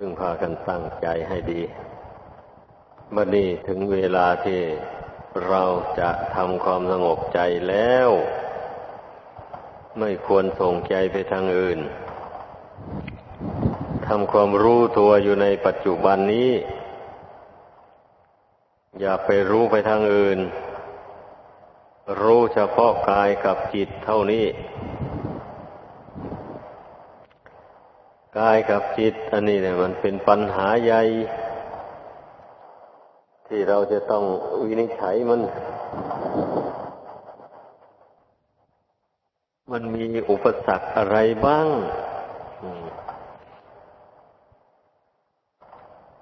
พึ่งพากันตั้งใจให้ดีบัดนี้ถึงเวลาที่เราจะทำความสงบใจแล้ว ไม่ควรส่งใจไปทางอื่นทำความรู้ตัวอยู่ในปัจจุบันนี้ อย่าไปรู้ไปทางอื่น รู้เฉพาะกายกับจิตเท่านี้ กายกับจิตอันนี้เนี่ยมันเป็นปัญหาใหญ่ที่เราจะต้องวินิจฉัยมัน มันมีอุปสรรคอะไรบ้าง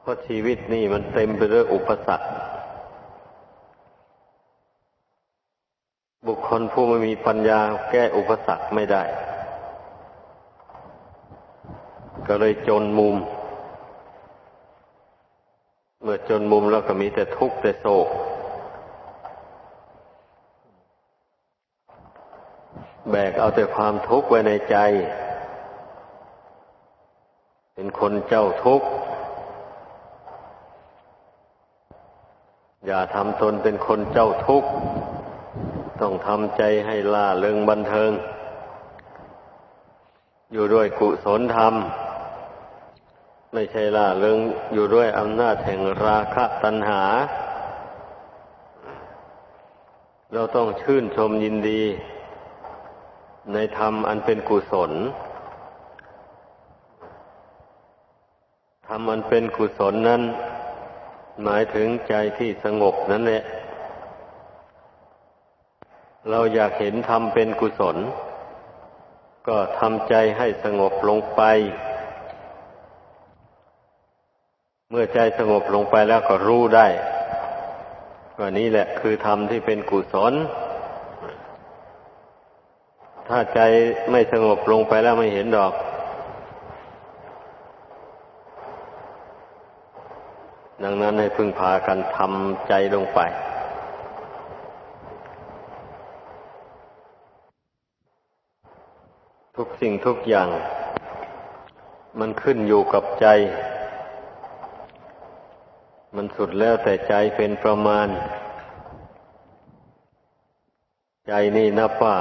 เพราะชีวิตนี่มันเต็มไปด้วยอุปสรรค บุคคลผู้ไม่มีปัญญาแก้อุปสรรคไม่ได้ ก็เลยจนมุม เมื่อจนมุมแล้วก็มีแต่ทุกข์แต่โศก แบกเอาแต่ความทุกข์ไว้ในใจ เป็นคนเจ้าทุกข์ อย่าทำตนเป็นคนเจ้าทุกข์ ต้องทำใจให้ล่าเริงบันเทิง อยู่ด้วยกุศลธรรม ไม่ใช่ล่าเริงอยู่ด้วยอำนาจแห่งราคะตัณหา เราต้องชื่นชมยินดี ในธรรมอันเป็นกุศลธรรมอันเป็นกุศลนั้น หมายถึงใจที่สงบนั่นแหละเราอยากเห็นธรรมเป็นกุศล ก็ทำใจให้สงบลงไป มื่อใจสงบลงไปแล้วก็รู้ได้ว่านี้แหละ คือธรรมที่เป็นกุศล ถ้าใจไม่สงบลงไปแล้วไม่เห็นดอก ดังนั้นให้พึ่งพากันทำใจลงไปทุกสิ่งทุกอย่าง มันขึ้นอยู่กับใจ มันสุดแล้วแต่ใจเป็นประมาณ ใจนี่นับว่า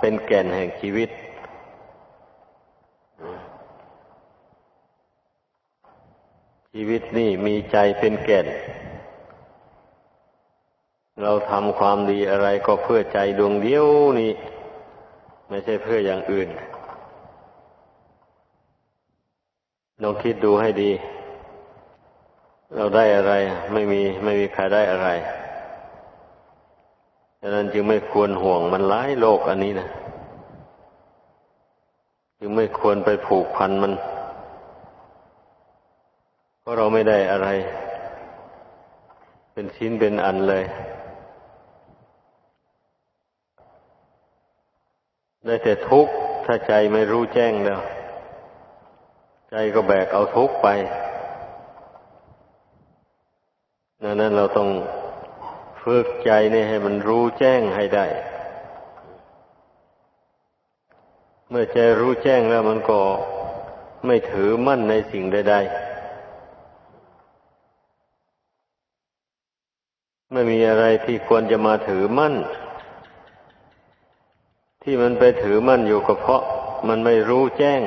เป็นแก่นแห่งชีวิต ชีวิตนี่มีใจเป็นแก่น เราทำความดีอะไรก็เพื่อใจดวงเดียวนี่ ไม่ใช่เพื่ออย่างอื่นลองคิดดูให้ดี เราได้อะไร ไม่มีไม่มีใครได้อะไรดังนั้นจึงไม่ควรห่วงมันร้ายโลกอันนี้นะจึงไม่ควรไปผูกพันมัน เพราะเราไม่ได้อะไร เป็นชิ้นเป็นอันเลย ได้แต่ทุกข์ถ้าใจไม่รู้แจ้งแล้ว ใจก็แบกเอาทุกข์ไป ดังนั้นเราต้องฝึกใจนี่ให้มันรู้แจ้งให้ได้ เมื่อใจรู้แจ้งแล้วมันก็ไม่ถือมั่นในสิ่งใด ๆ ไม่มีอะไรที่ควรจะมาถือมั่น ที่มันไปถือมั่นอยู่ก็เพราะมันไม่รู้แจ้ง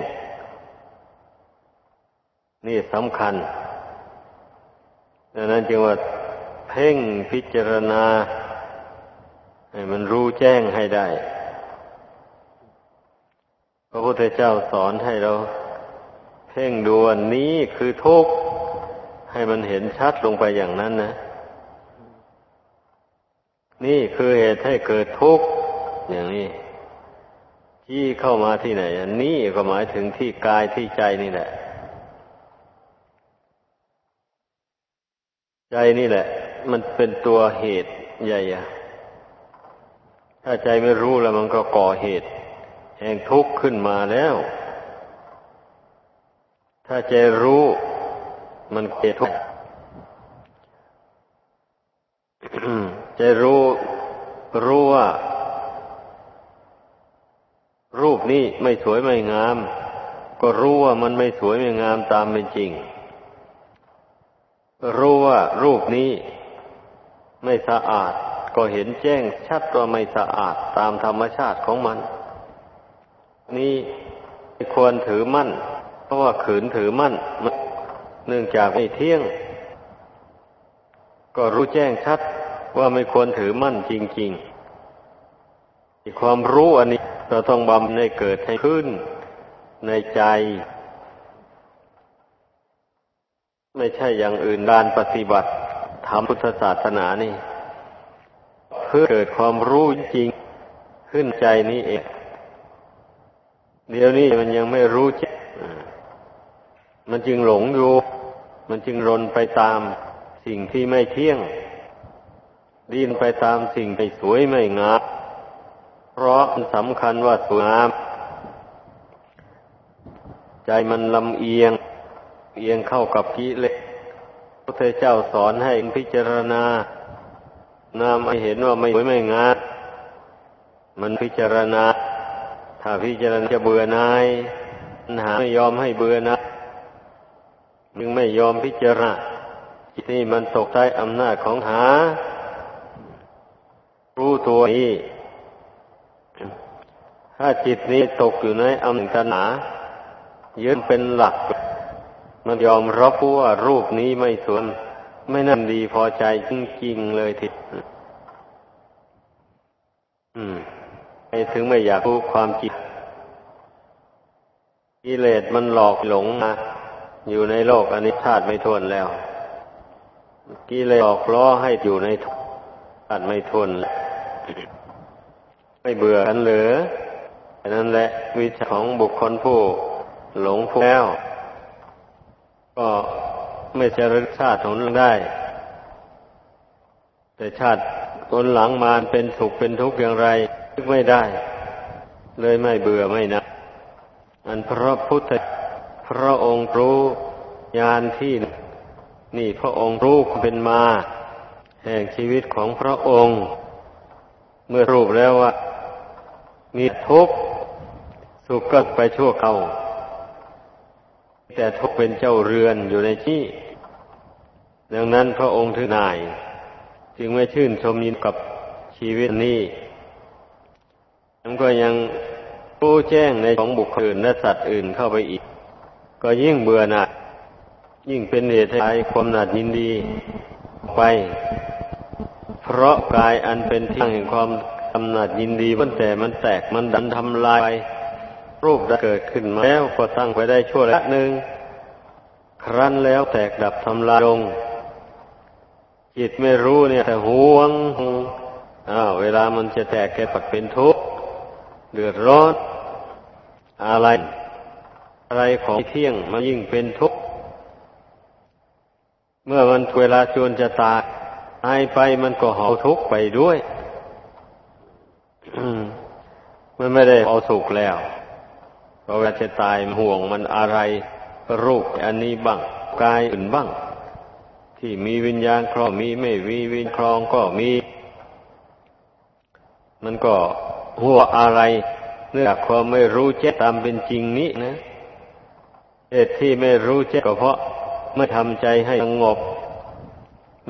นี่สำคัญ ดังนั้นจึงว่าเพ่งพิจารณา ให้มันรู้แจ้งให้ได้ พระพุทธเจ้าสอนให้เรา เพ่งดูอันนี้คือทุกข์ให้มันเห็นชัดลงไปอย่างนั้นนะ นี่คือเหตุให้เกิดทุกข์อย่างนี้ที่เข้ามาที่ไหน อันนี้ก็หมายถึงที่กายที่ใจนี่แหละ ใจนี่แหละ มันเป็นตัวเหตุใหญ่อะถ้าใจไม่รู้แล้วมันก็ก่อเหตุ แห่งทุกข์ขึ้นมาแล้ว ถ้าใจรู้มันเกิดทุกข์ใจรู้รู้ว่า รูปนี้ไม่สวยไม่งาม ก็รู้ว่ามันไม่สวยไม่งามตามเป็นจริง รู้ว่ารูปนี้ไม่สะอาด ก็เห็นแจ้งชัดว่าไม่สะอาดตามธรรมชาติของมัน นี่ควรถือมั่น เพราะว่าขืนถือมั่น เนื่องจากไม่เที่ยง ก็รู้แจ้งชัดว่าไม่ควรถือมั่นจริงๆความรู้อันนี้เราต้องบำในเกิดให้ขึ้นในใจ ไม่ใช่อย่างอื่นการปฏิบัติทำพุทธศาสนานี่ เพื่อเกิดความรู้จริงขึ้นใจนี้เอง เดี๋ยวนี้มันยังไม่รู้จริงมันจึงหลงอยู่ มันจึงรนไปตามสิ่งที่ไม่เที่ยง ดินไปตามสิ่งไม่สวยไม่งาม เพราะมันสำคัญว่าสวยงาม ใจมันลำเอียง เอียงเข้ากับกิเลสพระเทเจ้าสอนให้พิจารณานามให้เห็นว่าไม่สวยไม่งามมันพิจารณา ถ้าพิจารณาจะเบื่อนายหาไม่ยอมให้เบื่อนะมึงไม่ยอมพิจารณาจิตนี่มันตกใต้อำนาจของหา รู้ตัวนี้ถ้าจิตนี้ตกอยู่ในอำนาจตัณหายึดเป็นหลัก มันยอมรับว่ารูปนี้ไม่สวยไม่นั่นดีพอใจจริงๆเลยทีอืมไอ้ถึงไม่อยากรู้ความจริงกิเลสมันหลอกหลงมาอยู่ในโลกอนิจชาติไม่ทวนแล้วกิเลสหลอกล้อให้อยู่ในทุกข์ไม่ทนไม่เบื่อกันเหลือนั่นแหละวิชาของบุคคลผู้หลงผู้แล้ว ก็ไม่จะรึกชาติหนได้ แต่ชาติคนหลังมาเป็นสุขเป็นทุกข์อย่างไรนึกไม่ได้ เลยไม่เบื่อไม่นะอันพระพุทธพระองค์รู้ญาณที่นี่พระองค์รู้เป็นมา แห่งชีวิตของพระองค์ เมื่อรูปแล้วว่า มีทุกข์สุขก็ไปชั่วเขา แต่ทุกเป็นเจ้าเรือนอยู่ในที่ ดังนั้นพระองค์ถึงนาย จึงไม่ชื่นชมยินกับชีวิตนี้มันก็ยังรู้แจ้งในของบุคคลอื่นและสัตว์อื่นเข้าไปอีก ก็ยิ่งเบื่อหน่ายยิ่งเป็นเหตุให้ความหนัดยินดีไป เพราะกายอันเป็นที่แห่งความกำหนัดยินดีมันแต่มันแตกมันดันทำลายไป รูปได้เกิดขึ้นมาแล้วก็ตั้งไปได้ชั่วระยะหนึ่ง ครั้นแล้วแตกดับทำลายลง จิตไม่รู้เนี่ย แต่ห่วงอ้าวเวลามันจะแตกแกปัดเป็นทุกข์เดือดร้อนอะไร อะไรของเที่ยงมันยิ่งเป็นทุกข์เมื่อมันเวลาจวนจะตายตายไปมันก็หาทุกข์ไปด้วยมันไม่ได้เอาสุขแล้ว ราะว่าจะตายห่วงมันอะไรรูปอันนี้บ้างกายอื่นบ้าง ที่มีวิญญาณครองมีไม่มีวิญครองก็มี มันก็หัวอะไรเนื่องจากความไม่รู้แจ้ตามเป็นจริงนี้นะเหตุที่ไม่รู้แจ้ก็เพราะไม่ทำใจให้สงบ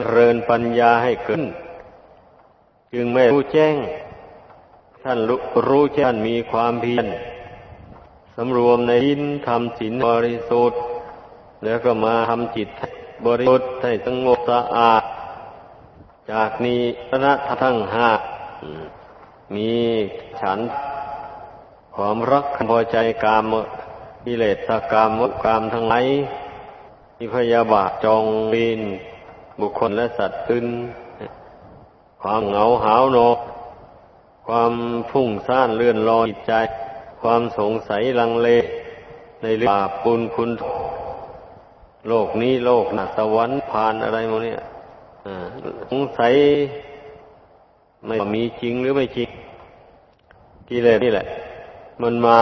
เริญปัญญาให้ขึ้นจึงไม่รู้แจ้ง ท่านรู้แจ้งมีความเพียร สำรวมในยินทำศีลบริสุทธิ์ แล้วก็มาทำจิตบริสุทธิ์ให้สงบสะอาด จากนี้พระทั้งห้ามีฉัน ความรักพอใจกามกิเลสกามมุกามทั้งหลายมีพยาบาทจองเวรบุคคลและสัตว์ตื่นความเหงาหาวโนความพุ่งซ่านเลื่อนลอยใจ ความสงสัยลังเลในเรื่องบาปปุญคุณโลกนี้โลกนะสวรรค์ผ่านอะไรโมเนี่ยสงสัยไม่มีจริงหรือไม่จริงกิเลสนี่แหละ มันมา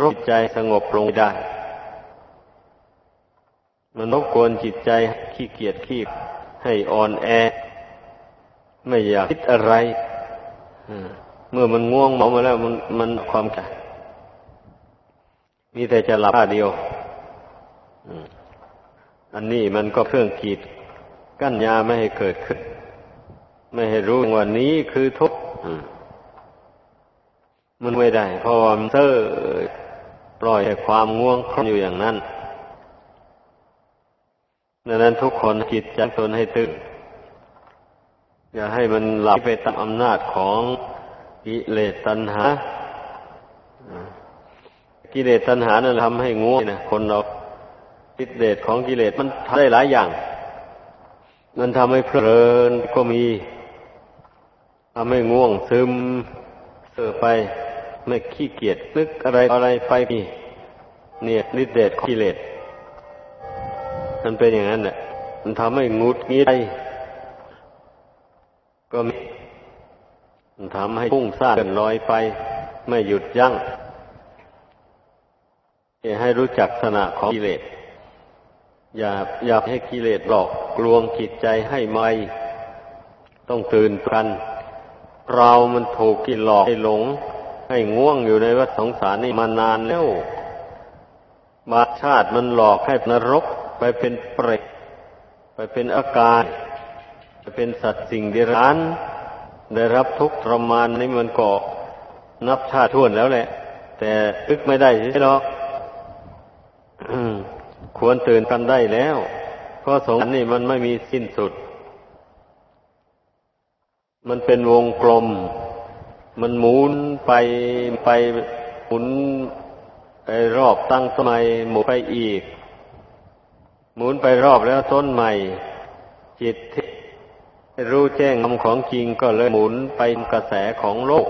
รบใจสงบลงได้ มันรบกวนจิตใจขี้เกียจขี้ให้อ่อนแอ ไม่อยากคิดอะไร เมื่อมันง่วงเมามาแล้วมันมันความแก่มีแต่จะหลับท่าเดียวอันนี้มันก็เครื่องกีด กั้นยาไม่ให้เกิดขึ้น ไม่ให้รู้ว่านี้คือทุกข์มันไม่ได้เพราะว่ามันเซ่อปล่อยให้ความง่วงครอบอยู่อย่างนั้นดังนั้นทุกคนจิตจัตนให้ตื่นอย่าให้มันหลับไปตามอำนาจของ กิเลสตัณหา กิเลสตัณหานั้นทำให้ง่วงนะคนเรากิเลสของกิเลสมันทำได้หลายอย่าง มันทำให้เพลินก็มีทำให้ง่วงซึมเสือไปไม่ขี้เกียจนึกอะไรอะไรไปมีเนี่ยฤทธิเดชกิเลสมันเป็นอย่างนั้นแหละมันทำให้งุดงี้ได้ก็มี ทำให้พุ่งซ่านลอยไป ไม่หยุดยัง้งให้รู้จักสนะของกิเลส อย่าอย่าให้กิเลสหลอกลวงจิตใจให้ไม่ต้องตื่นกัน เรามันถูกกินหลอกให้หลง ให้ง่วงอยู่ในวัฏสงสารนี่มานานแล้วบาชาติมันหลอกให้นรก ไปเป็นเปรตไปเป็นอากาศไปเป็นสัตว์สิ่งเดรัจฉาน ได้รับทุกข์ทรมานนี่มันก็นับชาติท่วนแล้วแหละ แต่อึกไม่ได้ใช่หรอกควรตื่นกันได้แล้วเพราะสงสารนี่มันไม่มีสิ้นสุด มันเป็นวงกลม มันหมุนไปไปหมุนไปรอบตั้งสมัยหมุนไปอีก หมุนไปรอบแล้วต้นใหม่ จิตที่ รู้แจ้งคำของจริงก็เลยหมุนไปกระแสของโลก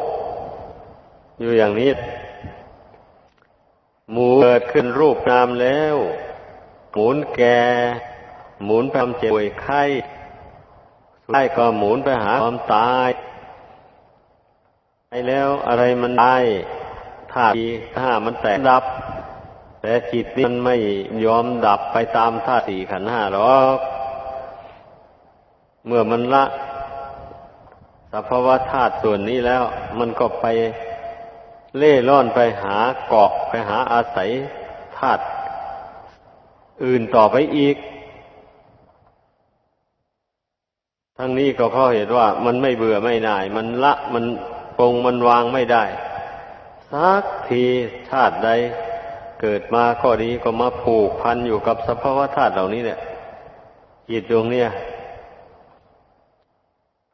อยู่อย่างนี้ หมูเกิดขึ้นรูปนามแล้ว หมุนแก่หมุนไปทำเจ็บป่วยไข้สุดท้ายก็หมุนไปหาความตายไปแล้วอะไรมันได้ธาตุถ้ามันแตกดับ แต่จิตนี่มันไม่ยอมดับไปตามธาตุสี่ขันห้าหรอก เมื่อมันละสภาวะธาตุส่วนนี้แล้ว มันก็ไปเล่ร่อนไปหาเกาะไปหาอาศัยธาตุอื่นต่อไปอีก ทั้งนี้ก็เพราะเหตุว่ามันไม่เบื่อไม่น่าย มันละมันปรงมันวางไม่ได้สักทีชาติใด เกิดมาก็ดีก็มาผูกพันอยู่กับสภาวะธาตุเหล่านี้เนี่ยจิตดวงเนี่ย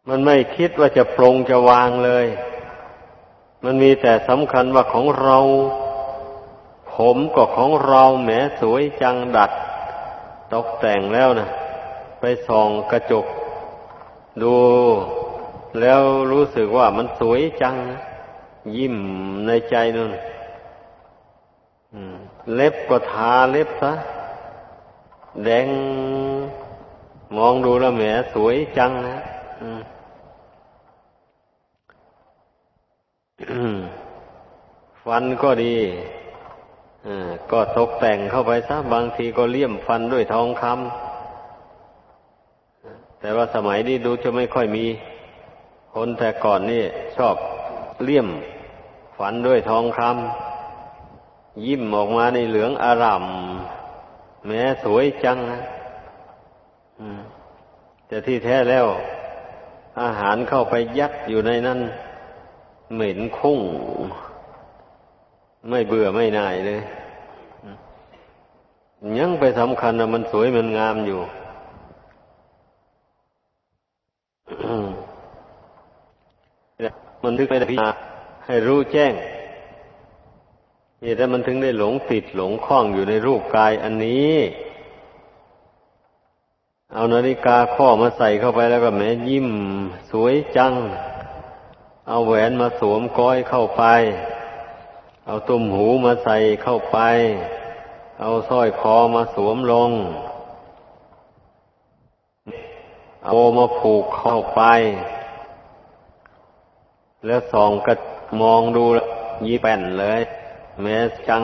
มันไม่คิดว่าจะปรงจะวางเลย มันมีแต่สำคัญว่าของเรา ผมก็ของเราแหมสวยจังดัด ตกแต่งแล้วนะไปส่องกระจก ดู แล้วรู้สึกว่ามันสวยจัง ยิ้มในใจนั่นเล็บก็ทาเล็บซะแดง มองดูแล้วแหมสวยจังนะ ฟันก็ดีก็ตกแต่งเข้าไปซะบางทีก็เลี่ยมฟันด้วยทองคำแต่ว่าสมัยนี้ดูจะไม่ค่อยมี คนแต่ก่อนนี่ชอบเลี่ยมฝันด้วยทองคำยิ้มออกมาในเหลืองอารามแม้สวยจังนะแต่ที่แท้แล้ว อาหารเข้าไปยัดอยู่ในนั้น เหม็นคุ้ง ไม่เบื่อไม่น่ายเลยยังไปสำคัญนะมันสวยมันงามอยู่มันทึกไปพิจารณาให้รู้แจ้งนี่แต่มันถึงได้หลงติดหลงคล้องอยู่ในรูปกายอันนี้ เอานาฬิกาข้อมาใส่เข้าไปแล้วก็แม้ยิ้ม สวยจัง เอาแหวนมาสวมก้อยเข้าไป เอาตุ้มหูมาใส่เข้าไป เอาสร้อยคอมาสวมลง เอามาผูกเข้าไป แล้วส่องกระมองดูยี่แป่นเลย แม้จัง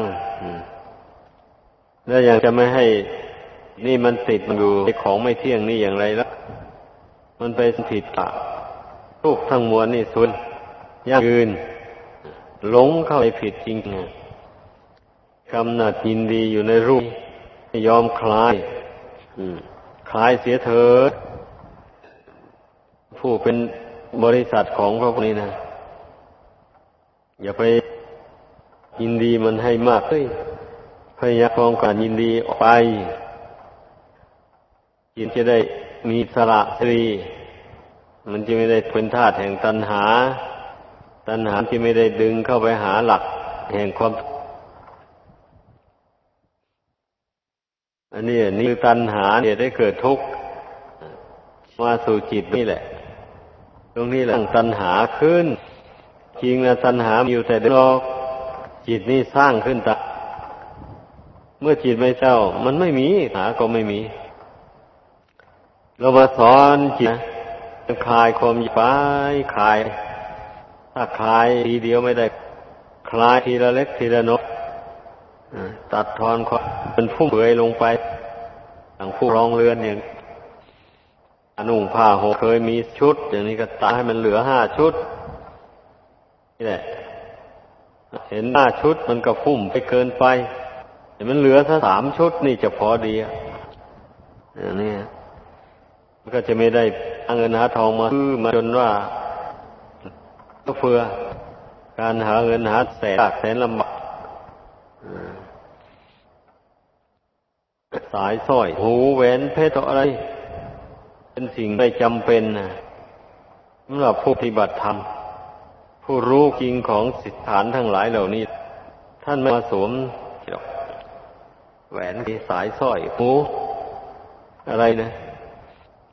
แล้วยังจะไม่ให้ นี่มันติดมันอยู่ในของไม่เที่ยงนี่อย่างไรแล้วมันไปผิดปะรูปทั้งมวลนี่สุนยั่งยืน หลงเข้าไปผิดจริงกำหนัดยินดีอยู่ในรูปยอมคลายคลายเสียเถิดผู้เป็นบริษัทของพระพุทธนี้นะอย่าไปยินดีมันให้มากเลยพยายามองการยินดีออกไป จิตจะได้มีสระสรี มันจะไม่ได้เป็นธาตุแห่งตัณหา ตัณหาที่ไม่ได้ดึงเข้าไปหาหลักแห่งความ อันนี้นี่คือตัณหาเนี่ยได้เกิดทุกข์มาสู่จิตนี่แหละ ตรงนี้แหละตัณหาขึ้น จริงนะตัณหาอยู่แต่นอกจิตนี่สร้างขึ้นตาเมื่อจิตไม่เจ้า มันไม่มีหาก็ไม่มี เรามาสอนจิตนะคลายความไปคลาย ถ้าคลายทีเดียวไม่ได้ คลายทีละเล็กทีละน้อยตัดทอนความเป็นผู้เบื่อลงไปอย่างผู้รองเรือนอย่างอนุ่งผ้าหกเคยมีชุด อย่างนี้ก็ตัดให้มันเหลือห้าชุดนี่แหละ เห็นห้าชุดมันก็ฟุ่มไปเกินไปแต่มันเหลือถ้าสามชุดนี่จะพอดีอย่างนี้ ก็จะไม่ได้เอาเงินหาทองมาซื้อมาจนว่าก็เฟือ การหาเงินหาแสนแสนลำบากสายสร้อย หูแหวนเพชรอะไร เป็นสิ่งไม่จำเป็นนะสำหรับผู้ปฏิบัติธรรม ผู้รู้จริงของสิทธานทั้งหลายเหล่านี้ ท่านไม่มาสวมแหวนสายสร้อยหูอะไรนะ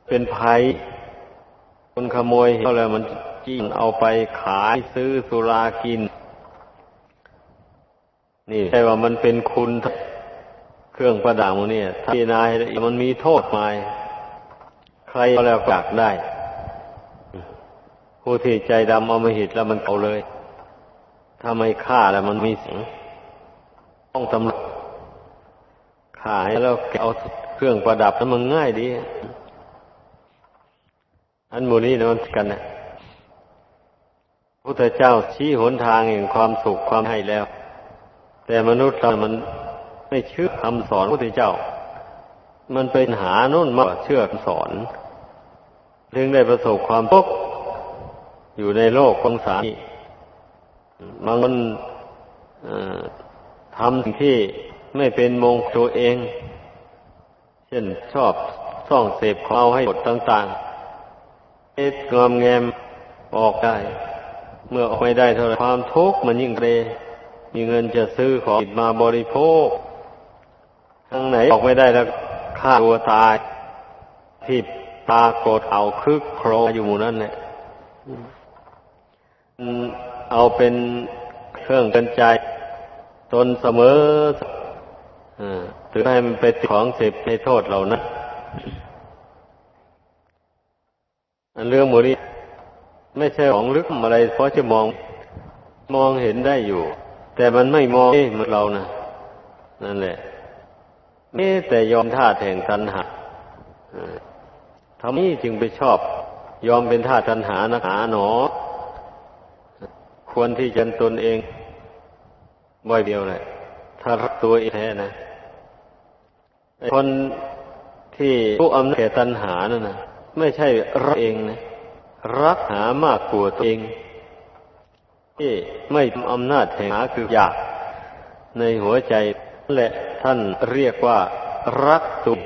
เป็นภัยคนขโมยเห็นแล้วมันจิ้เอาไปขายซื้อสุรากิน นี่ใช่ว่ามันเป็นคุณเครื่องประดับเนี่ยถ้าพิจารณามันมีโทษมายใครก็แล้วอยากได้ ผู้ที่ใจดำเอามาหิตแล้วมันเอาเลยถ้าไม่ฆ่าแล้วมันมีสียงต้องตำรวจขายแล้วเอาเครื่องประดับแล้วมันง่ายดี อันมูนี้นะมันกันนะพุทธเจ้าชี้หนทางแห่งความสุขความให้แล้ว แต่มนุษย์เรามันไม่เชื่อคำสอนพุทธเจ้า มันเป็นหานุ่นมากเชื่อคำสอนถึงได้ประสบความทุกข์อยู่ในโลกของสารบางคนทำสิ่งที่ไม่เป็นมงตัวเอง เช่นชอบส่องเสพเขาเอาให้หมดต่าง ๆ เอ็ดงอมแงมออกได้ เมื่อออกไม่ได้เท่าไรความทุกข์มันยิ่งเรมีเงินจะซื้อของมาบริโภคทางไหนออกไม่ได้แล้วฆ่าตัวตายที่ตาโกดเอาคึกโครอยู่หมู่นั้นแหละเอาเป็นเครื่องกันใจ ตนเสมอถือให้มันไปติดของเสพในโทษเหล่านั้น เรื่องมดนี้ไม่ใช่ของลึกอะไรเพราะจะมอง มองเห็นได้อยู่ แต่มันไม่มองเหมือนเรานะนั่นแหละนี่แต่ยอมท่าแห่งตัณหาทำนี้จึงไปชอบ ยอมเป็นท่าตัณหานะหาหนอ ควรที่จะตนเองบ่อยเดียวเลยถ้ารักตัวเองแท้นะคนที่รู้อำนาจแก่ตัณหานั่นนะ ไม่ใช่รักเองนะ รักหามากกว่าตัวเองที่ไม่อำนาจแห่งหาคืออยาก ในหัวใจและท่านเรียกว่า รักตัว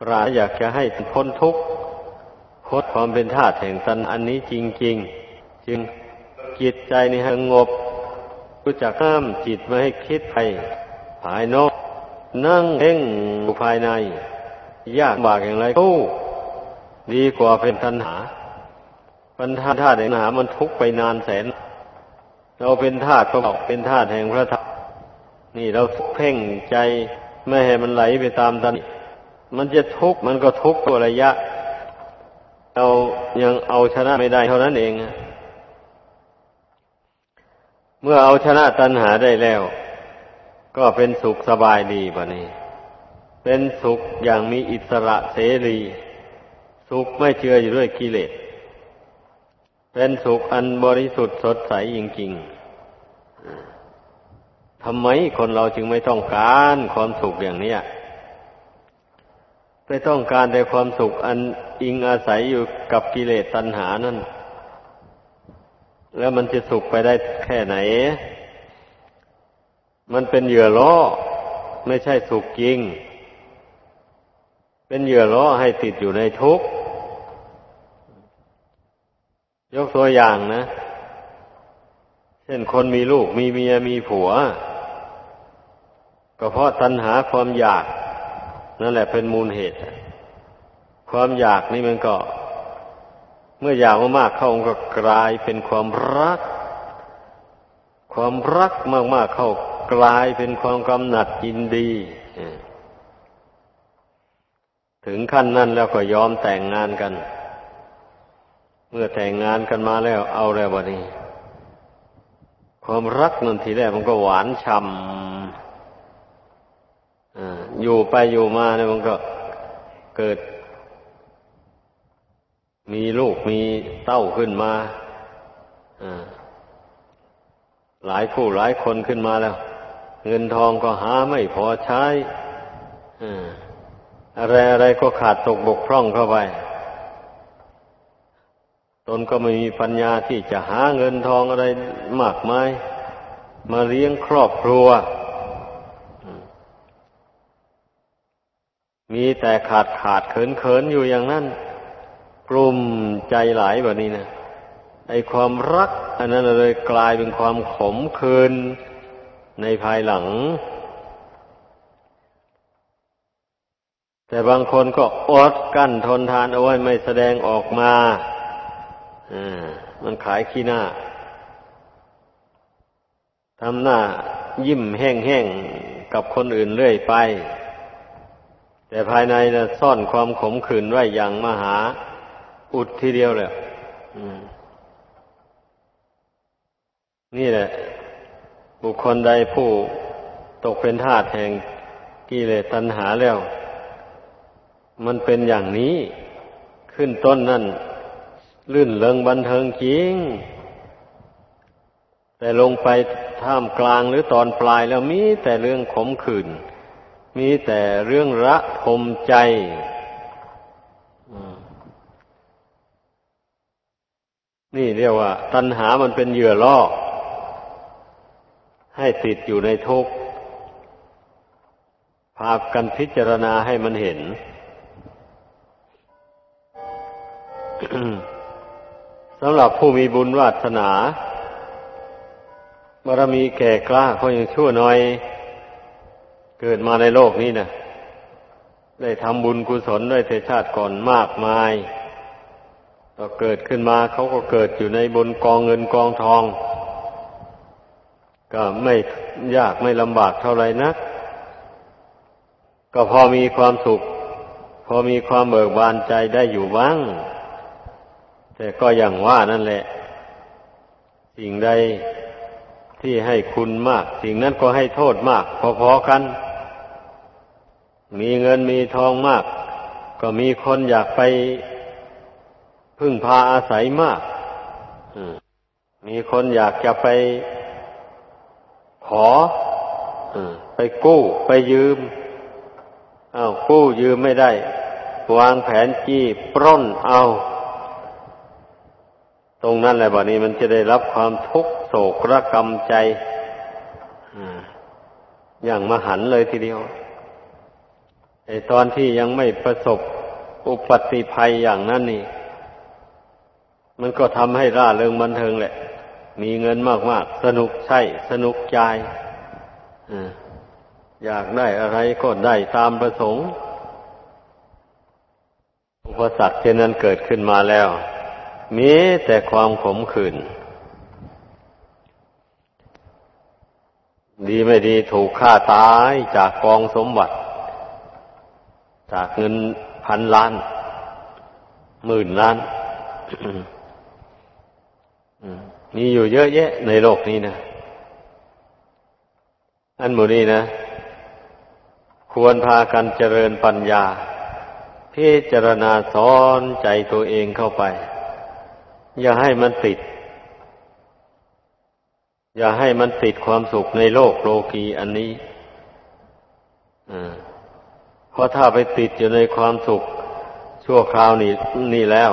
ปราอยากจะให้พ้นทุกข์พ้นความเป็นธาตุแห่งตันอันนี้จริง ๆ จึงจิตใจในี่สงบรู้จักห้ามจิตไม่ให้คิดไปภายนอก นั่งเพ่งภายใน ยากบากอย่างไรตู้ดีกว่าเป็นทันหาปัญหาธาตุแห่งหามันทุกไปนานแสน เราเป็นธาตุก็บอกเป็นธาตุแห่งพระธรรมนี่เราเพ่งใจไม่ให้มันไหลไปตามตันมันจะทุกข์มันก็ทุกข์ตัวระยะ เรายังเอาชนะไม่ได้เท่านั้นเอง เมื่อเอาชนะตัณหาได้แล้ว ก็เป็นสุขสบายดีป่ะนี่ เป็นสุขอย่างมีอิสระเสรี สุขไม่เชื่ออยู่ด้วยกิเลส เป็นสุขอันบริสุทธิ์สดใสจริงๆทำไมคนเราจึงไม่ต้องการความสุขอย่างนี้ไปต้องการแต่ความสุขอันอิงอาศัยอยู่กับกิเลสตัณหานั่น แล้วมันจะสุขไปได้แค่ไหน มันเป็นเหยื่อล่อ ไม่ใช่สุขจริง เป็นเหยื่อล่อให้ติดอยู่ในทุกข์ยกตัวอย่างนะ เช่นคนมีลูกมีเมียมีผัว ก็เพราะตัณหาความอยาก นั่นแหละเป็นมูลเหตุ ความอยากนี่มันก็ เมื่ออยากมากๆเข้าก็กลายเป็นความรัก ความรักมากๆเข้ากลายเป็นความกำหนัดยินดี ถึงขั้นนั้นแล้วก็ยอมแต่งงานกัน เมื่อแต่งงานกันมาแล้วเอาแล้ววันนี้ ความรักนั่นทีแรกมันก็หวานฉ่ำอยู่ไปอยู่มาเนี่ยมันก็เกิด มีลูกมีเต้าขึ้นมาหลายคู่หลายคนขึ้นมาแล้ว เงินทองก็หาไม่พอใช้ อะไรอะไรก็ขาดตกบกพร่องเข้าไป ตนก็ไม่มีปัญญาที่จะหาเงินทองอะไรมากมาย มาเลี้ยงครอบครัว มีแต่ขาดขาดเขินเขินอยู่อย่างนั้น กลุ่มใจหลายแบบนี้นะไอความรัก อันนั้นเลยกลายเป็นความขมขื่นในภายหลัง แต่บางคนก็อดกั้นทนทานเอาไว้ไม่แสดงออกมาอ่ามันขายขี้หน้าทำหน้ายิ้มแห้งๆกับคนอื่นเรื่อยไป แต่ภายในนะซ่อนความขมขื่นไว้อย่างมหา อุดทีเดียวเลยนี่แหละ บุคคลใดผู้ตกเป็นทาสแห่งกิเลสตัณหาแล้ว มันเป็นอย่างนี้ ขึ้นต้นนั่นลื่นเลิงบันเทิงจริง แต่ลงไปท่ามกลางหรือตอนปลายแล้วมีแต่เรื่องขมขื่น มีแต่เรื่องระทมใจนี่เรียกว่า ตัณหามันเป็นเหยื่อล่อ ให้ติดอยู่ในทุกข์พากันพิจารณาให้มันเห็น สำหรับผู้มีบุญวาสนาบารมีแก่กล้าเขายังชั่วน้อย เกิดมาในโลกนี้นะได้ทำบุญกุศลด้วยเทชาติก่อนมากมายก็เกิดขึ้นมาเขาก็เกิดอยู่ในบนกองเงินกองทอง ก็ไม่ยากไม่ลำบากเท่าไรนัก ก็พอมีความสุข พอมีความเบิกบานใจได้อยู่บ้าง แต่ก็อย่างว่านั่นแหละ สิ่งใดที่ให้คุณมาก สิ่งนั้นก็ให้โทษมาก พอๆกัน มีเงินมีทองมาก ก็มีคนอยากไปพึ่งพาอาศัยมากมีคนอยากจะไปขอไปกู้ไปยืมอากู้ยืมไม่ได้ วางแผนจี้ปล้นเอา ตรงนั้นแหละบัดนี้มันจะได้รับความทุกข์โศกระกรรมใจอย่างมหันเลยทีเดียวไอตอนที่ยังไม่ประสบอุปติภัยอย่างนั้นนี่ มันก็ทำให้ร่าเริงบันเทิงแหละ มีเงินมากๆ สนุกใช่ สนุกใจอยากได้อะไรก็ได้ตามประสงค์ อุปสรรคเช่นนั้นเกิดขึ้นมาแล้ว มีแต่ความขมขื่นดีไม่ดีถูกฆ่าตายจากกองสมบัติ จากเงินพันล้าน หมื่นล้าน มีอยู่เยอะแยะในโลกนี้นะ อันหมดนี้นะ ควรพากันเจริญปัญญา พิจารณาสอนใจตัวเองเข้าไป อย่าให้มันติด อย่าให้มันติดความสุขในโลกโลกีอันนี้อพราะถ้าไปติดอยู่ในความสุข ชั่วคราวนี้นี่แล้ว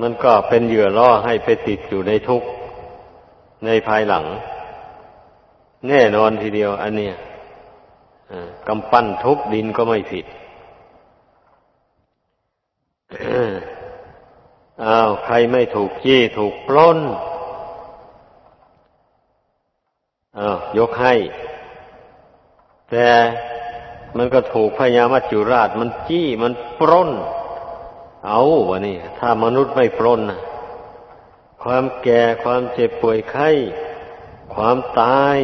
มันก็เป็นเหยื่อล่อให้ไปติดอยู่ในทุกข์ในภายหลัง แน่นอนทีเดียว อันเนี้ยกำปั้นทุบดินก็ไม่ผิด อ้าวใครไม่ถูกจี้ถูกปล้นอ้าวยกให้ แต่มันก็ถูกพญามัจจุราช มันจี้มันปล้น เอาวะนี่ถ้ามนุษย์ไม่ปล้นนะความแก่ความเจ็บป่วยไข้ ความตาย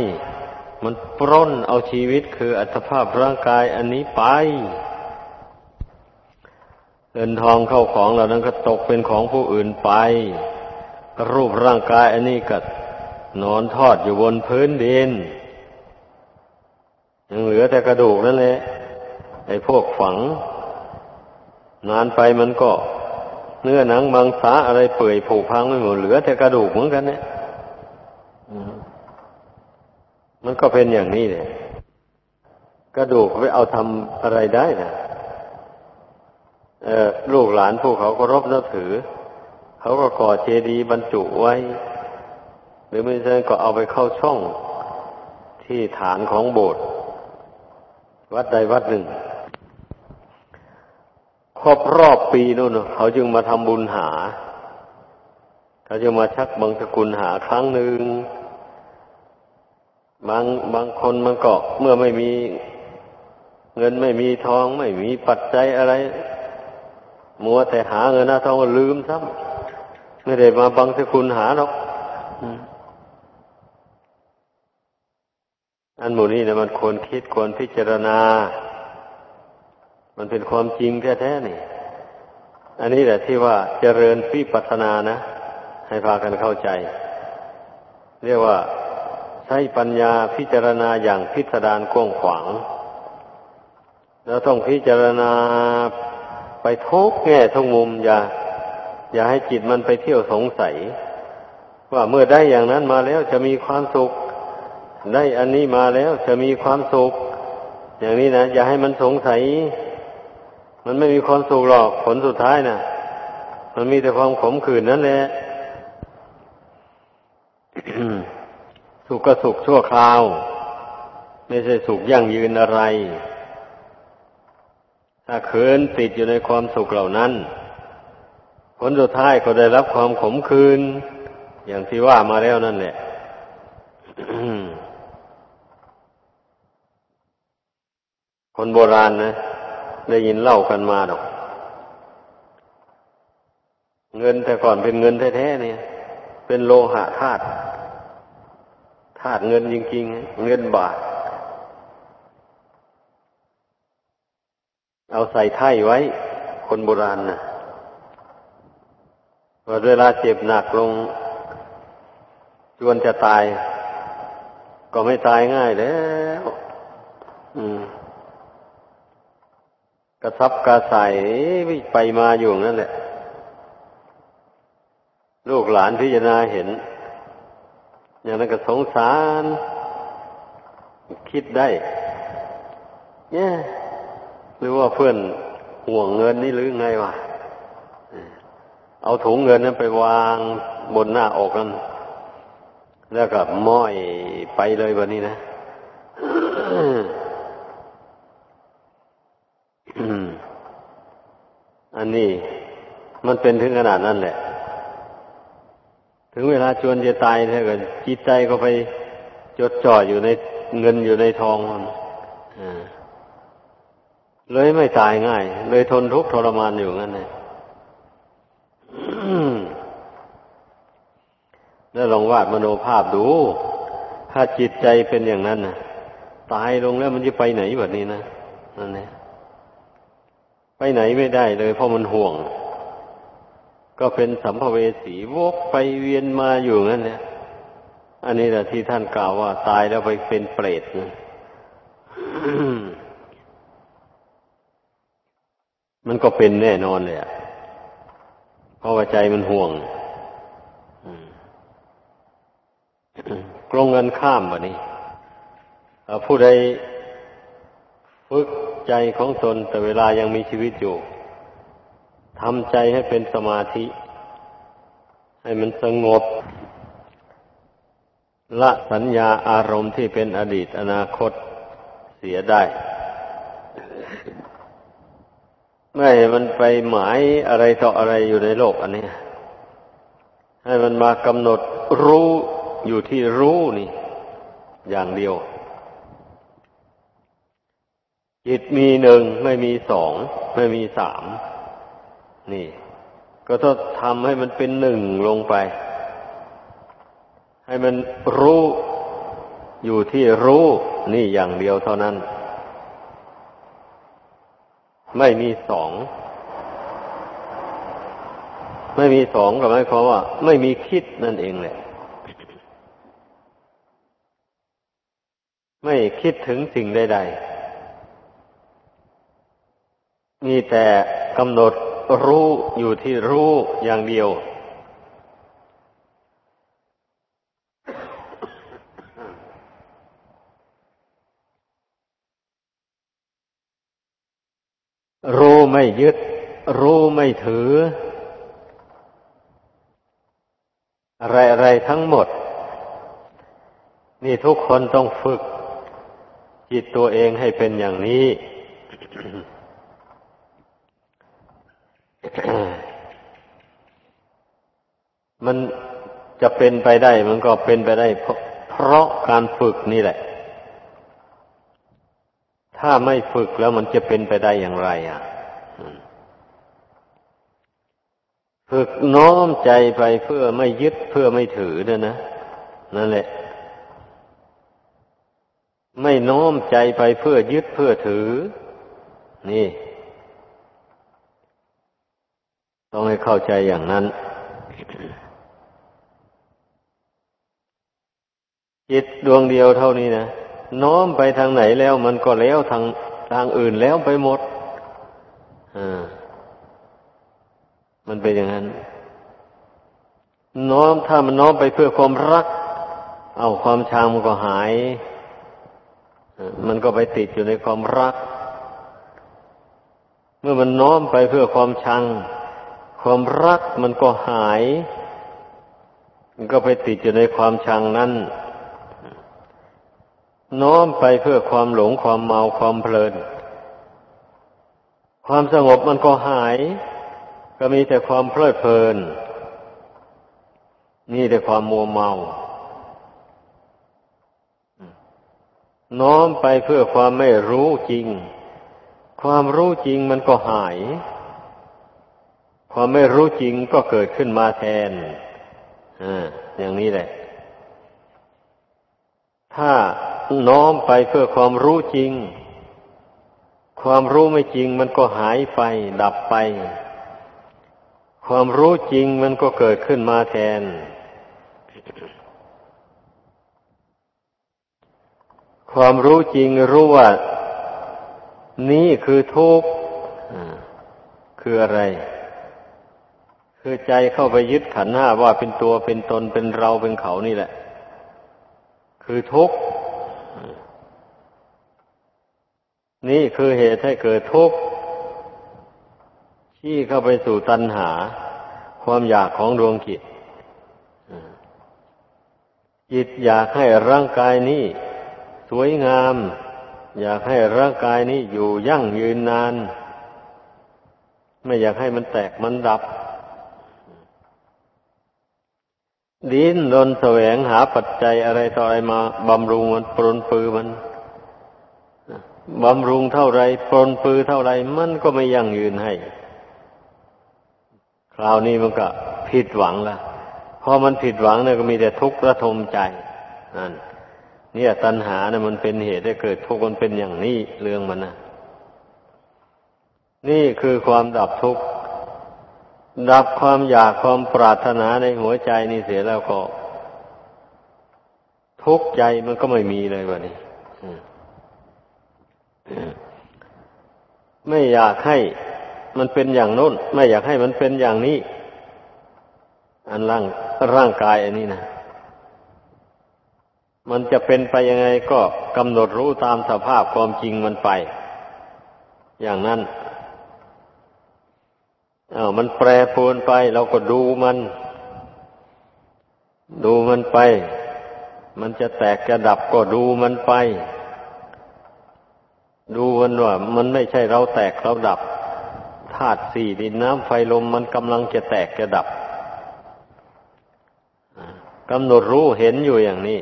มันปล้นเอาชีวิตคืออัตภาพร่างกายอันนี้ไป เงินทองเข้าของเหล่านั้นก็ตกเป็นของผู้อื่นไป รูปร่างกายอันนี้ก็นอนทอดอยู่บนพื้นดิน ยังเหลือแต่กระดูกนั่นแหละไอ้พวกฝัง นานไปมันก็ เนื้อหนังบางสาอะไรเปื่อยผุพังไม่หมดเหลือแต่กระดูกเหมือนกันเนี่ยมันก็เป็นอย่างนี้เลยกระดูกไปเอาทำอะไรได้นะ ลูกหลานผู้เขาก็รบนับถือ เขาก็ก่อเจดีย์บรรจุไว้ หรือไม่ใช่ก็เอาไปเข้าช่องที่ฐานของโบสถ์วัดใดวัดหนึ่ง ครบรอบปีนู่นเขาจึงมาทำบุญหา เขาจะมาชักบางสกุลหาครั้งหนึ่งบางบางคนมันก็เมื่อไม่มีเงินไม่มีทองไม่มีปัจจัยอะไร มัวแต่หาเงินหน้าทองก็ลืมซ้ำไม่ได้มาบางสกุลหาหรอกอันหมู่นี้นะมันควรคิดควรพิจารณา มันเป็นความจริงแท้ๆนี่ อันนี้แหละที่ว่าเจริญพิปัฒนานะ ให้พากันเข้าใจ เรียกว่าใช้ปัญญาพิจารณาอย่างพิสดารกว้างขวาง แล้วต้องพิจารณาไป ทุกแง่ทุกมุมอย่า อย่าให้จิตมันไปเที่ยวสงสัย ว่าเมื่อได้อย่างนั้นมาแล้วจะมีความสุข ได้อันนี้มาแล้วจะมีความสุข อย่างนี้นะอย่าให้มันสงสัย มันไม่มีความสุขหรอกผลสุดท้ายนะ่ะ มันมีแต่ความขมขื่นนั่นแหละสุขก็สุขชั่วคราว ไม่ใช่สุขยั่งยืนอะไร ถ้าเขินติดอยู่ในความสุขเหล่านั้น ผลสุดท้ายก็ได้รับความขมขื่นอย่างที่ว่ามาแล้วนั่นแหละคนโบราณนะ ได้ยินเล่ากันมาดอก เงินแต่ก่อนเป็นเงินแท้ๆเนี่ย เป็นโลหะธาตุธาตุเงินจริงๆ เงินบาท เอาใส่ไถ่ไว้ คนโบราณนะพอเวลาเจ็บหนักลงจวนจะตาย ก็ไม่ตายง่ายแล้ว อืม กระซับกระใสไปมาอยู่นั่นแหละ ลูกหลานพิจารณาเห็น อย่างนั้นก็สงสาร คิดได้ เนี่ย หรือว่าเพื่อนห่วงเงินนี่หรือไงวะเอาถุงเงินนั้นไปวางบนหน้าอกกันแล้วก็ม้อยไปเลยวันนี้นะอันนี้มันเป็นถึงขนาดนั้นแหละ ถึงเวลาจวนจะตายถ้ากิดจิตใจก็ไปจดจ่ออยู่ในเงินอยู่ในทองมัน เลยไม่ตายง่าย เลยทนทุกข์ทรมานอยู่งั้นเลยแล้วลองวาดมโนภาพดู ถ้าจิตใจเป็นอย่างนั้นนะตายลงแล้วมันจะไปไหนแบบนี้นะนั่นเองไปไหนไม่ได้เลยเพราะมันห่วง ก็เป็นสัมภเวสีวกไปเวียนมาอยู่งั้นเนี่ยอันนี้แหละที่ท่านกล่าวว่า ตายแล้วไปเป็นเปรตนะ มันก็เป็นแน่นอนเลยอะเพราะว่าใจมันห่วงกลงเงินข้ามวะนี่ผู้ใดฝึกใจของตนแต่เวลายังมีชีวิตอยู่ทำใจให้เป็นสมาธิ ให้มันสงบ ละสัญญาอารมณ์ที่เป็นอดีตอนาคตเสียได้ ไม่มันไปหมายอะไรต่ออะไรอยู่ในโลกอันนี้ ให้มันมากำหนดรู้อยู่ที่รู้นี่ อย่างเดียว จิตมีหนึ่งไม่มีสอง ไม่มีสาม นี่ ก็ต้องทำให้มันเป็นหนึ่งลงไป ให้มันรู้อยู่ที่รู้นี่อย่างเดียวเท่านั้น ไม่มีสอง ไม่มีสองก็หมายความว่า ไม่มีคิดนั่นเองแหละไม่คิดถึงสิ่งใดๆมีแต่กำหนดรู้อยู่ที่รู้อย่างเดียว รู้ไม่ ยึด รู้ไม่ถือ อะไรๆทั้งหมด นี่ทุกคนต้องฝึก จิตตัวเองให้เป็นอย่างนี้ มันจะเป็นไปได้ มันก็เป็นไปได้ เพราะการฝึกนี่แหละถ้าไม่ฝึกแล้วมันจะเป็นไปได้อย่างไรอะ ฝึกน้อมใจไปเพื่อไม่ยึดเพื่อไม่ถือเนี่ยนะนั่นแหละ ไม่น้อมใจไปเพื่อยึดเพื่อถือ นี่ ต้องให้เข้าใจอย่างนั้น จิตดวงเดียวเท่านี้นะน้อมไปทางไหนแล้วมันก็แล้วทางทางอื่นแล้วไปหมด อ่า มันเป็นอย่างนั้น น้อมถ้ามันน้อมไปเพื่อความรัก เอาความชังมันก็หาย มันก็ไปติดอยู่ในความรัก เมื่อมันน้อมไปเพื่อความชัง ความรักมันก็หาย มันก็ไปติดอยู่ในความชังนั้นน้อมไปเพื่อความหลงความเมาความเพลิน ความสงบมันก็หาย ก็มีแต่ความเพลิดเพลิน นี่แต่ความมัวเมา น้อมไปเพื่อความไม่รู้จริง ความรู้จริงมันก็หาย ความไม่รู้จริงก็เกิดขึ้นมาแทนอ่าอย่างนี้แหละ ถ้าน้อมไปเพื่อความรู้จริง ความรู้ไม่จริงมันก็หายไป ดับไป ความรู้จริงมันก็เกิดขึ้นมาแทน ความรู้จริงรู้ว่า นี่คือทุกข์คืออะไร คือใจเข้าไปยึดขันห้าว่าเป็นตัวเป็นตนเป็นเราเป็นเขานี่แหละ คือทุกข์นี่คือเหตุให้เกิดทุกข์ ที่เข้าไปสู่ตัณหา ความอยากของดวงจิตจิตอยากให้ร่างกายนี้ สวยงาม อยากให้ร่างกายนี้อยู่ยั่งยืนนาน ไม่อยากให้มันแตกมันดับ ดิ้นรนแสวงหาปัจจัยอะไรต่ออะไรมาบำรุงมันปรนปือมันบำรุงเท่าไรปรนปือเท่าไรมันก็ไม่ยั่งยืนให้ คราวนี้มันก็ผิดหวังละพอมันผิดหวังเนี่ยก็มีแต่ทุกข์ระทมใจนั่นเนี่ยตัณหาเนี่ยมันเป็นเหตุให้เกิดทุกข์มันเป็นอย่างนี้เรื่องมันนะนี่คือความดับทุกข์ดับความอยากความปรารถนาในหัวใจนี่เสียแล้วก็ ทุกข์ใจมันก็ไม่มีเลยวะนี่ไม่อยากให้ มันเป็นอย่างโน้น ไม่อยากให้มันเป็นอย่างนี้ อันร่างร่างกายอันนี้นะมันจะเป็นไปยังไงก็กำหนดรู้ตามสภาพความจริงมันไป อย่างนั้นอา้าวมันแปรปรวนไป เราก็ดูมัน ดูมันไป มันจะแตกจะดับก็ดูมันไป ดูมันว่า มันไม่ใช่เราแตกเราดับ ธาตุสี่ดินน้ำไฟลมมันกำลังจะแตกจะดับกำหนดรู้เห็นอยู่อย่างนี้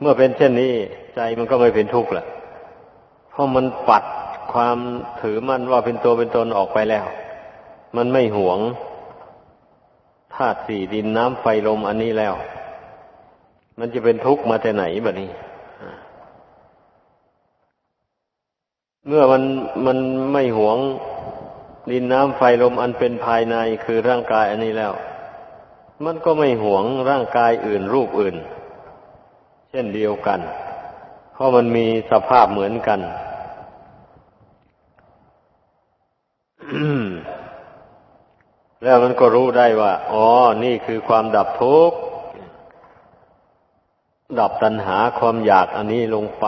เมื่อเป็นเช่นนี้ ใจมันก็ไม่เป็นทุกข์ละเพราะมันปัดความถือมั่นว่าเป็นตัวเป็นตนออกไปแล้ว มันไม่หวงธาตุสี่ดินน้ำไฟลมอันนี้แล้ว มันจะเป็นทุกข์มาแต่ไหนแบบนี้ เมื่อมันมันไม่หวงดินน้ำไฟลมอันเป็นภายในคือร่างกายอันนี้แล้ว มันก็ไม่หวงร่างกายอื่นรูปอื่น เช่นเดียวกัน เพราะมันมีสภาพเหมือนกันแล้วมันก็รู้ได้ว่า อ๋อ นี่คือความดับทุกข์ ดับตัณหาความอยากอันนี้ลงไป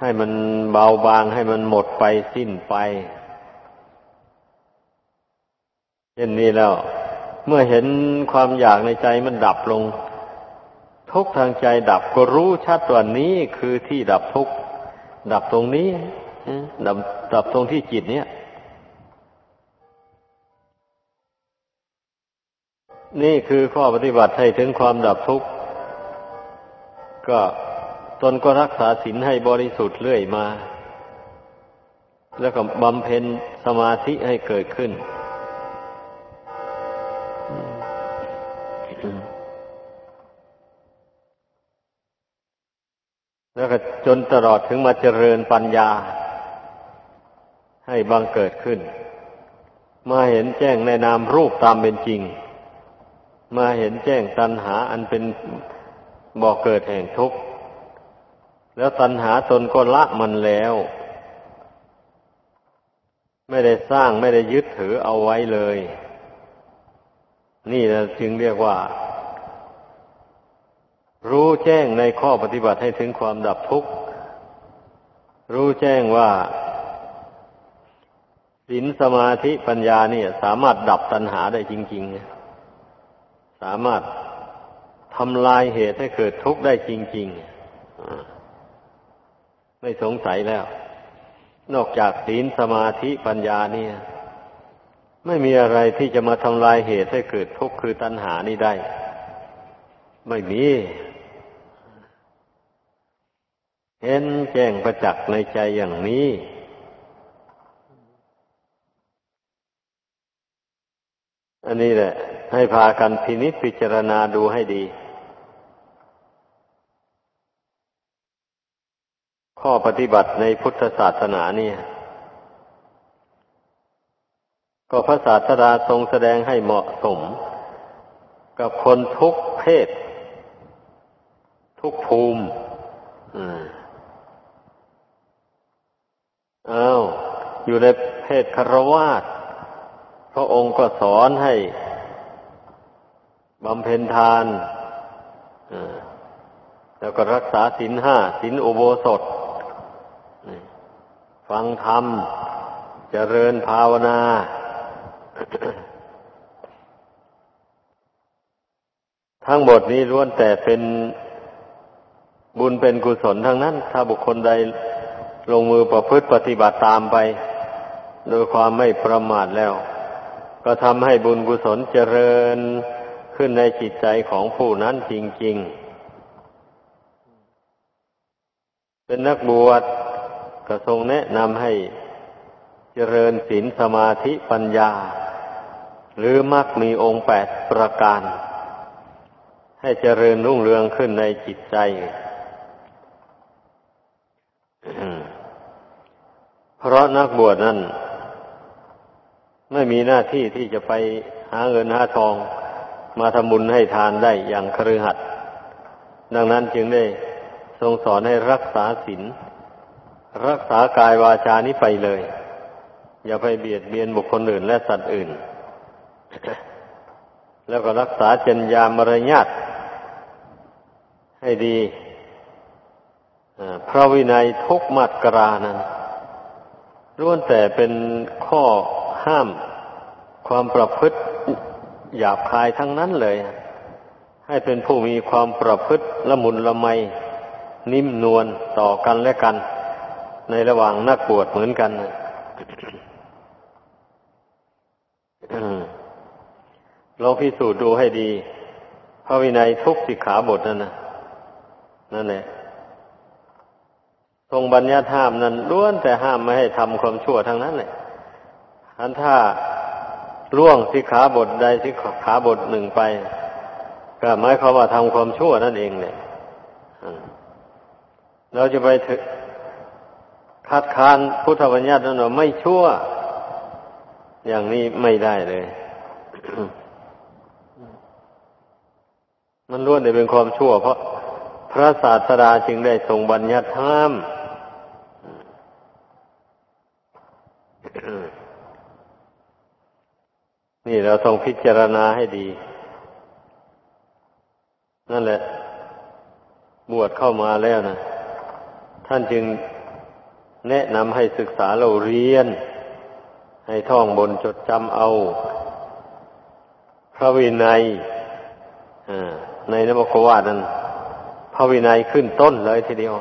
ให้มันเบาบางให้มันหมดไปสิ้นไป เช่นนี้แล้ว เมื่อเห็นความอยากในใจมันดับลง ทุกทางใจดับก็รู้ชัดว่านี้คือที่ดับทุกดับตรงนี้ดับดับตรงที่จิตเนี้ยนี่คือข้อปฏิบัติให้ถึงความดับทุกข์ก็ ตนก็รักษาศีลให้บริสุทธิ์เรื่อยมา แล้วก็บำเพ็ญสมาธิให้เกิดขึ้น แล้วก็จนตลอดถึงมาเจริญปัญญา ให้บังเกิดขึ้น มาเห็นแจ้งในนามรูปตามเป็นจริง มาเห็นแจ้งตัณหาอันเป็นบ่อกเกิดแห่งทุกข์ แล้วตัณหาตนก็ละมันแล้ว ไม่ได้สร้างไม่ได้ยึดถือเอาไว้เลย นี่นะจึงเรียกว่า รู้แจ้งในข้อปฏิบัติให้ถึงความดับทุกข์ รู้แจ้งว่าศีลสมาธิปัญญาเนี่ย สามารถดับตัณหาได้จริงๆ สามารถทำลายเหตุให้เกิดทุกข์ได้จริง ๆ ไม่สงสัยแล้ว นอกจากศีลสมาธิปัญญาเนี่ย ไม่มีอะไรที่จะมาทำลายเหตุให้เกิดทุกข์คือตัณหานี้ได้ ไม่มีเห็นแจ้งประจักษ์ในใจอย่างนี้ อันนี้แหละ ให้พากันพินิจพิจารณาดูให้ดี ข้อปฏิบัติในพุทธศาสนาเนี่ย ก็พระศาสดาทรงแสดงให้เหมาะสม กับคนทุกเพศ ทุกภูมิอ้าวอยู่ในเพศคารวาสพระองค์ก็สอนให้บำเพ็ญทานแล้วก็รักษาศีลห้าศีลอุโบสถ ฟังธรรมเจริญภาวนา ทั้งหมดนี้ล้วนแต่เป็นบุญเป็นกุศลทั้งนั้น ถ้าบุคคลใดลงมือประพฤติปฏิบัติตามไป โดยความไม่ประมาทแล้ว ก็ทำให้บุญกุศลเจริญขึ้นในจิตใจของผู้นั้นจริง ๆ เป็นนักบวช ก็ทรงแนะนำให้เจริญศีลสมาธิปัญญา หรือมักมีองค์แปดประการ ให้เจริญรุ่งเรืองขึ้นในจิตใจเพราะนักบวชนั้นไม่มีหน้าที่ที่จะไปหาเงินหาทอง มาทำบุญให้ทานได้อย่างครือหัดดังนั้นจึงได้ทรงสอนให้รักษาศีล รักษากายวาจานี้ไปเลย อย่าไปเบียดเบียนบุคคลอื่น และสัตว์อื่น แล้วก็รักษาจญญามารยาทให้ดีพระวินัยทุกมาตรานั้นล้วนแต่เป็นข้อห้าม ความประพฤติหยาบคายทั้งนั้นเลย ให้เป็นผู้มีความประพฤติละมุนละไม นิ่มนวลต่อกันและกัน ในระหว่างนักบวชเหมือนกันเราพิสูจน์ดูให้ดี พระวินัยทุกสิกขาบทนั่นนะนั่นแหละทรงบัญญัติห้ามนั้นล้วนแต่ห้ามไม่ให้ทำความชั่วทั้งนั้นเลยอันถ้าล่วงสิกขาบทใดสิกขาบทหนึ่งไป ก็หมายความว่าทำความชั่วนั่นเองเนี่ยเราจะไป คัดค้านพุทธบัญญัตินั้นว่าไม่ชั่ว อย่างนี้ไม่ได้เลย มันล้วนแต่เป็นความชั่ว เพราะพระศาสดาจึงได้ทรงบัญญัติห้ามนี่เราต้องพิจารณาให้ดี นั่นแหละ บวชเข้ามาแล้วนะท่านจึง แนะนำให้ศึกษาเราเรียน ให้ท่องบนจดจำเอา พระวินัยในนบกวาดนั้น พระวินัยขึ้นต้นเลยทีเดียว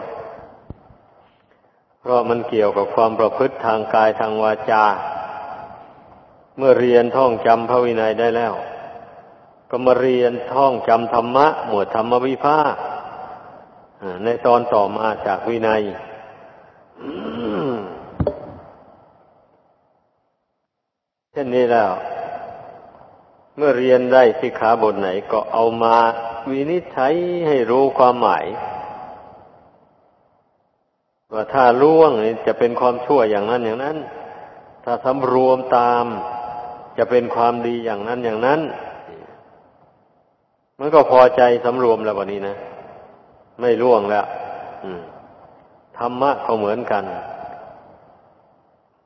เพราะมันเกี่ยวกับความประพฤติทางกายทางวาจา เมื่อเรียนท่องจำพระวินัยได้แล้ว ก็มาเรียนท่องจำธรรมะ หมวดธรรมวิภาในตอนต่อมาจากวินัยเช่นนี้แล้ว เมื่อเรียนได้สิกขาบทไหนก็เอามาวินิจฉัยให้รู้ความหมาย ว่าถ้าล่วงจะเป็นความชั่วอย่างนั้นอย่างนั้น ถ้าสำรวมตาม จะเป็นความดีอย่างนั้นอย่างนั้น มันก็พอใจสำรวมแล้ววันนี้นะ ไม่ล่วงแล้วธรรมะก็เหมือนกัน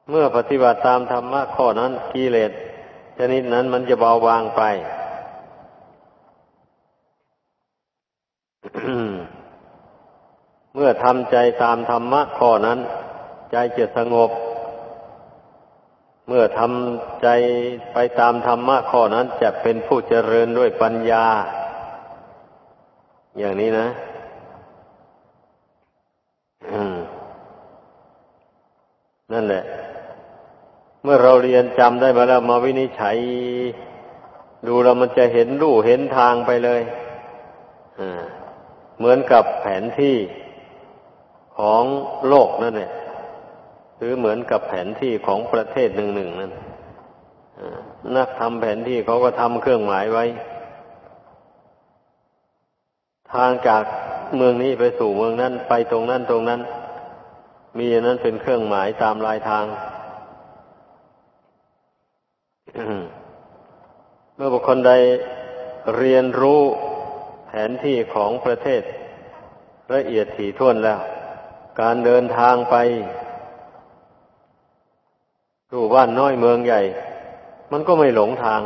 เมื่อปฏิบัติตามธรรมะข้อนั้นกิเลสชนิดนั้นมันจะเบาบางไปเมื่อทำใจตามธรรมะข้อนั้น ใจจะสงบ เมื่อทำใจไปตามธรรมะข้อนั้นจะเป็นผู้เจริญด้วยปัญญา อย่างนี้นะนั่นแหละ เมื่อเราเรียนจำได้มาแล้วมาวินิจฉัย ดูแล้วมันจะเห็นรูเห็นทางไปเลยเหมือนกับแผนที่ของโลกนั่นแหละหรือเหมือนกับแผนที่ของประเทศหนึ่งหนึ่งนั้นนักทำแผนที่เขาก็ทำเครื่องหมายไว้ ทางจากเมืองนี้ไปสู่เมืองนั้น ไปตรงนั้นตรงนั้น มีนั้นเป็นเครื่องหมายตามลายทาง เมื่อบุคคลใดเรียนรู้แผนที่ของประเทศ ละเอียดถี่ถ้วนแล้ว การเดินทางไปสู่บ้านน้อยเมืองใหญ่ มันก็ไม่หลงทาง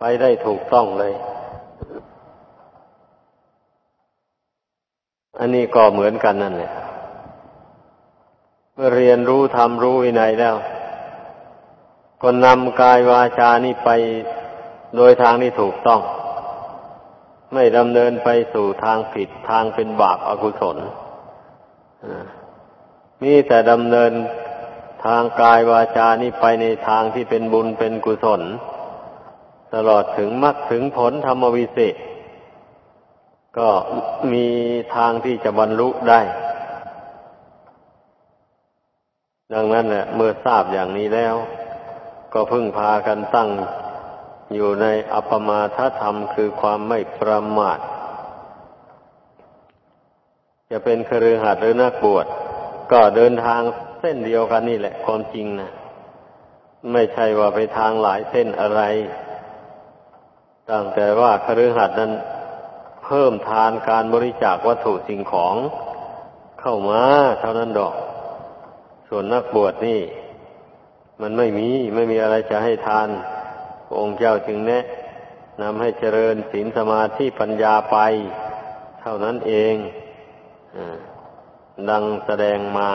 ไปได้ถูกต้องเลย อันนี้ก็เหมือนกันนั่นแหละเมื่อเรียนรู้ทำรู้วินัยแล้ว ก็นำกายวาจานี่ไปโดยทางที่ถูกต้อง ไม่ดำเนินไปสู่ทางผิดทางเป็นบาปอากุศลมีแต่ดำเนินทางกายวาจานี่ไปในทางที่เป็นบุญเป็นกุศล ตลอดถึงมรรคถึงผลธรรมวิเศษก็มีทางที่จะบรรลุได้ ดังนั้นแหละเมื่อทราบอย่างนี้แล้ว ก็พึ่งพากันตั้งอยู่ในอัปมาทธรรมคือความไม่ประมาท จะเป็นครือขัดหรือนักบวชก็เดินทางเส้นเดียวกันนี่แหละความจริงนะไม่ใช่ว่าไปทางหลายเส้นอะไร ตั้งแต่ว่าคฤหัสถ์นั้น เพิ่มทานการบริจาควัตถุสิ่งของเข้ามาเท่านั้นดอก ส่วนนักบวชนี่ มันไม่มีไม่มีอะไรจะให้ทาน องค์เจ้าจึงแนะนำให้เจริญศีลสมาธิปัญญาไป เท่านั้นเองดังแสดงมา